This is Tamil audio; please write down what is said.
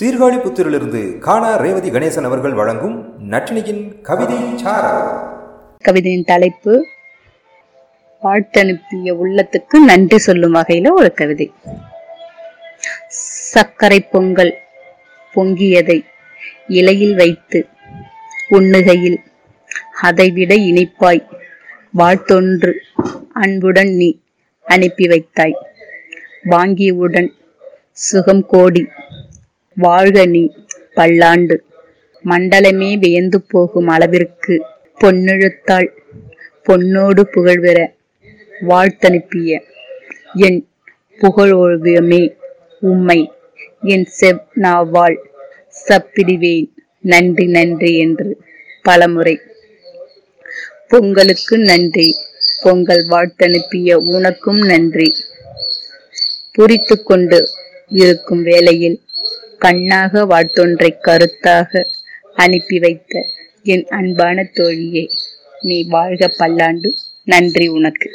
சீர்காழிபுத்தூரிலிருந்து காணா ரேவதி கணேசன் அவர்கள் வழங்கும் நட்டினியின் கவிதை கவிதையின் தலைப்பு வாழ்த்தனுப்பிய உள்ளத்துக்கு நன்றி சொல்லும் வகையில ஒரு கவிதை. சர்க்கரை பொங்கல் பொங்கியதை இலையில் வைத்து உண்ணுகையில் அதைவிட இனிப்பாய் வாழ்த்தொன்று அன்புடன் நீ அனுப்பி வைத்தாய். வாங்கியவுடன் சுகம் கோடி வாழ்க நீ பல்லாண்டு. மண்டலமே வியந்து போகும் அளவிற்கு பொன்னெழுத்தாள். பொன்னோடு புகழ்வெற வாழ்த்தனுப்பிய என் புகழோவியமே உம்மை. என் செவ் நாவாள் சப்பிடுவேன். நன்றி நன்றி என்று பலமுறை. பொங்கலுக்கு நன்றி. பொங்கல் வாழ்த்தனுப்பிய உனக்கும் நன்றி. புரித்து கொண்டு இருக்கும் வேளையில் கண்ணாக வாட்டொன்றை கருத்தாக அனுப்பி வைத்த என் அன்பான தோழியே நீ வாழ்க பல்லாண்டு. நன்றி உனக்கு.